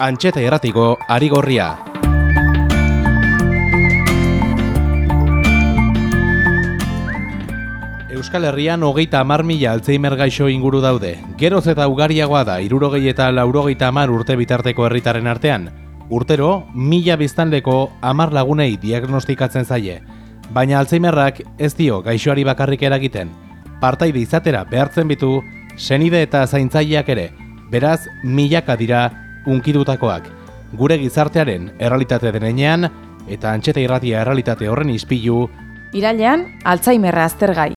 Antxeta erratiko ari gorria. Euskal Herrian hogeita amar mila Alzheimer gaixo inguru daude. Geroz eta ugariagoa da, irurogei eta laurogeita amar urte bitarteko herritaren artean. Urtero, mila biztanleko amar lagunei diagnostikatzen zaie. Baina Alzheimerrak ez dio gaixoari bakarrik eragiten. Partaide izatera behartzen bitu, senide eta zaintzaileak ere, beraz milaka dira unkidutakoak. Gure gizartearen errealitate denean eta antxeta irratia errealitate horren ispilu, Irailean, Alzheimerra aztergai.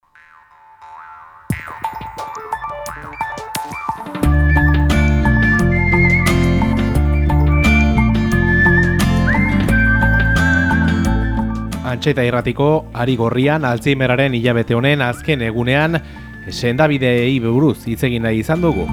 antxeta irratiko ari gorrian Alzheimeraren hilabete honen azken egunean sendabideei buruz hitz egin nahi izan dugu.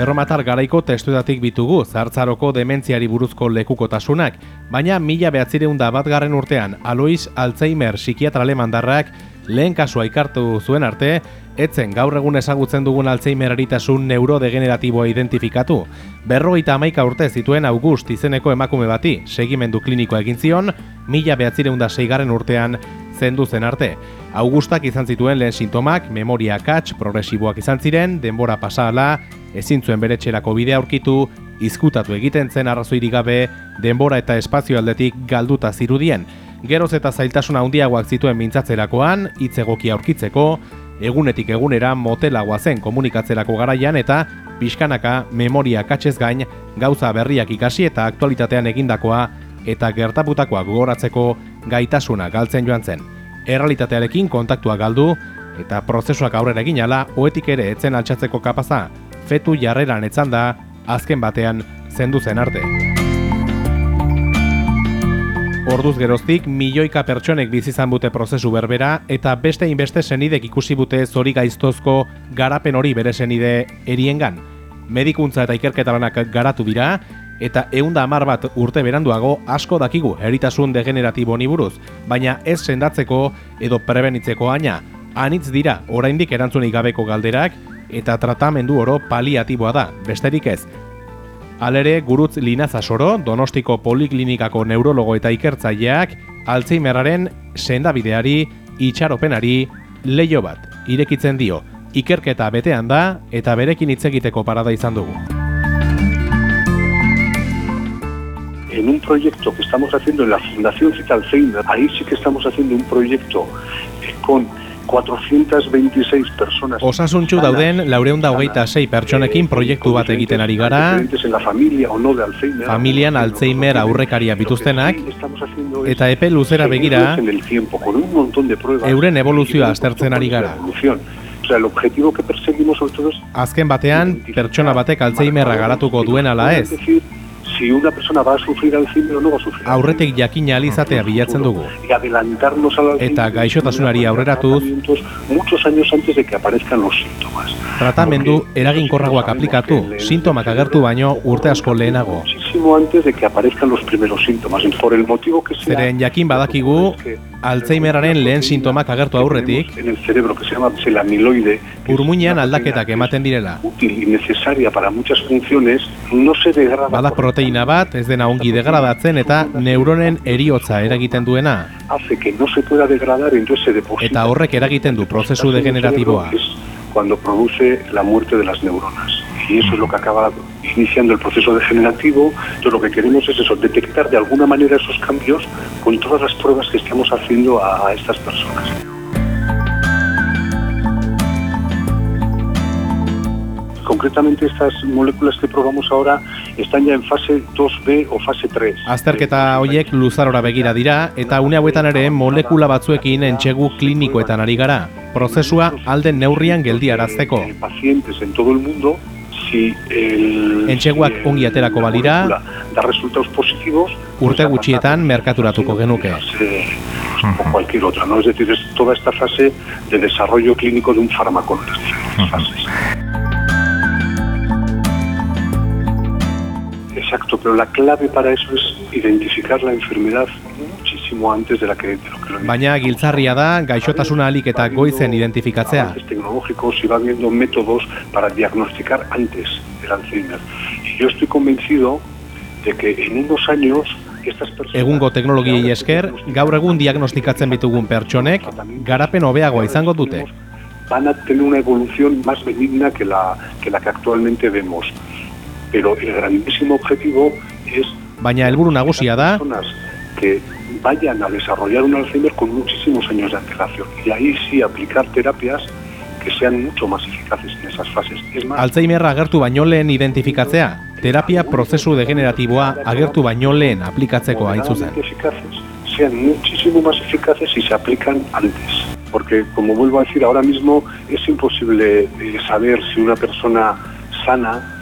Erromatar garaiko testuetatik bitugu zartzaroko dementziari buruzko lekukotasunak, baina mila behatzireun da bat garren urtean Alois Alzheimer psikiatra alemandarrak lehen kasua ikartu zuen arte, etzen gaur egun ezagutzen dugun Alzheimer eritasun neurodegeneratiboa identifikatu. Berrogeita amaika urte zituen August izeneko emakume bati, segimendu klinikoa egin zion, mila behatzireun da seigarren urtean zendu zen arte. Augustak izan zituen lehen sintomak, memoria kats, progresiboak izan ziren, denbora pasala, ezin zuen bere txerako bidea aurkitu, izkutatu egiten zen arrazoirik gabe, denbora eta espazio aldetik galduta zirudien. Geroz eta zailtasun handiagoak zituen mintzatzerakoan, hitz egokia aurkitzeko, egunetik egunera motelagoa zen komunikatzerako garaian eta pixkanaka memoria katxez gain gauza berriak ikasi eta aktualitatean egindakoa eta gertaputakoak gogoratzeko gaitasuna galtzen joan zen. Errealitatearekin kontaktua galdu eta prozesuak aurrera egin ala, oetik ere etzen altxatzeko kapaza, fetu jarreran etzan da, azken batean zendu zen arte. Orduz geroztik, milioika pertsonek bizizan bute prozesu berbera eta beste inbeste senidek ikusi bute zori gaiztozko garapen hori bere senide eriengan. Medikuntza eta ikerketa lanak garatu dira, eta eunda amar bat urte beranduago asko dakigu eritasun degeneratibo buruz, baina ez sendatzeko edo prebenitzeko aina, anitz dira oraindik erantzunik gabeko galderak eta tratamendu oro paliatiboa da, besterik ez, Alere, gurutz linaza soro, donostiko poliklinikako neurologo eta ikertzaileak, Alzheimeraren sendabideari, itxaropenari, leio bat, irekitzen dio, ikerketa betean da eta berekin hitz egiteko parada izan dugu. En un proyecto que estamos haciendo en la Fundación Cita Alzheimer, ahí sí que estamos haciendo un proyecto eh, con 426 personas. Osasuntxu dauden laureunda hogeita sei pertsonekin proiektu bat egiten ari gara. Familian Alzheimer aurrekaria bituztenak. Eta epe luzera begira, euren evoluzioa aztertzen ari gara. Azken batean, pertsona batek Alzheimerra garatuko duen ala ez si una persona va a sufrir Alzheimer o no va a sufrir. Aurretik jakina alizatea bilatzen dugu. Eta gaixotasunari aurreratuz muchos años antes de que aparezcan los síntomas. Tratamendu eraginkorragoak aplikatu, sintomak agertu baino urte asko lehenago. Muchísimo antes de que aparezcan los primeros síntomas. Por el motivo que sea. Zeren jakin badakigu Alzheimeraren lehen sintomak agertu aurretik. En el cerebro que se llama selamiloide. Urmuinean aldaketak ematen direla. Útil y necesaria para muchas funciones no se degrada. Bada proteína bat ez dena ongi degradatzen eta neuronen eriotza eragiten duena. Hace que no se pueda degradar entonces se deposita. Eta horrek eragiten du prozesu degeneratiboa. Cuando produce la muerte de las neuronas. Y eso es lo que acaba iniciando el proceso degenerativo. Entonces lo que queremos es eso, detectar de alguna manera esos cambios con todas las pruebas que estamos haciendo a, a estas personas. concretamente estas moléculas que probamos ahora están ya en fase 2B o fase 3. Azterketa horiek luzarora begira dira eta une hauetan ere molekula batzuekin entsegu klinikoetan ari gara. Prozesua alden neurrian geldiarazteko. Pacientes en todo el mundo si el Entxeguak ongi aterako balira da resultados positivos urte gutxietan merkaturatuko genuke. O cualquier otra, ¿no? Es decir, es toda esta fase de desarrollo clínico de un fármaco en las Exacto, pero la clave para eso es identificar la enfermedad muchísimo antes de, la que, de lo que lo Baina giltzarria da gaixotasuna alik eta goizen identifikatzea. Avances tecnológicos y va viendo métodos para diagnosticar antes el Alzheimer. Y yo estoy convencido de que en unos años. Egungo teknologiei esker, gaur egun diagnostikatzen bitugun pertsonek, garapen hobeagoa izango dute. Van a tener una evolución más benigna que la que, la que actualmente vemos. Pero el grandísimo objetivo es... Baina helburu nagusia da... Personas que vayan a desarrollar un Alzheimer con muchísimos años de antelación. Y ahí sí aplicar terapias que sean mucho más eficaces en esas fases. Es más, Alzheimerra agertu baino lehen identifikatzea, terapia prozesu degeneratiboa agertu baino lehen aplikatzeko hain zuzen. eficaces, sean muchísimo más eficaces si se aplican antes. Porque, como vuelvo a decir, ahora mismo es imposible eh, saber si una persona sana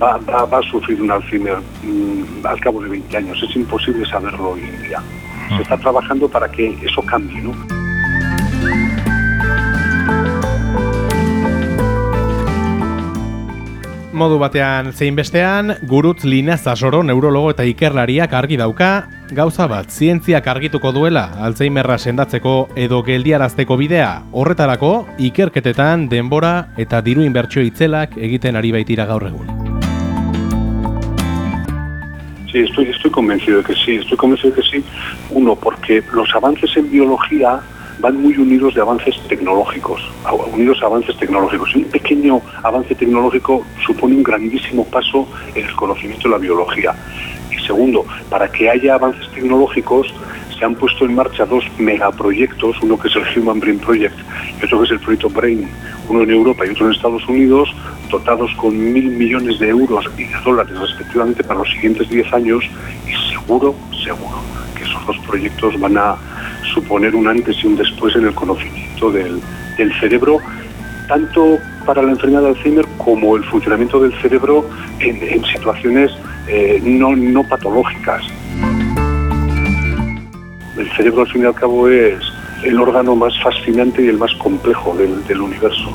va, va- va a sufrir un Alzheimer mm, al cabo de 20 años. Es imposible saberlo hoy en día. Se está trabajando para que eso cambie, ¿no? Modu batean zein bestean, gurutz Linaza Soro neurologo eta ikerlariak argi dauka, gauza bat, zientziak argituko duela Alzheimerra sendatzeko edo geldiarazteko bidea, horretarako ikerketetan denbora eta diru inbertsio itzelak egiten ari baitira gaur egun. Sí, estoy, estoy convencido de que sí, estoy convencido de que sí. Uno, porque los avances en biología van muy unidos de avances tecnológicos, unidos a avances tecnológicos. Un pequeño avance tecnológico supone un grandísimo paso en el conocimiento de la biología. Y segundo, para que haya avances tecnológicos se han puesto en marcha dos megaproyectos, uno que es el Human Brain Project y otro que es el proyecto Brain, uno en Europa y otro en Estados Unidos, dotados con mil millones de euros y de dólares respectivamente para los siguientes 10 años y seguro, seguro que esos dos proyectos van a suponer un antes y un después en el conocimiento del, del cerebro, tanto para la enfermedad de Alzheimer como el funcionamiento del cerebro en, en situaciones eh, no, no patológicas. El cerebro, al fin y al cabo, es el órgano más fascinante y el más complejo del, del universo.